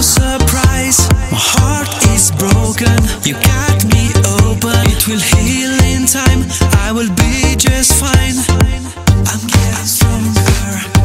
No surprise. My heart is broken. You got me open. It will heal in time. I will be just fine. I'm getting stronger.